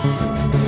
Música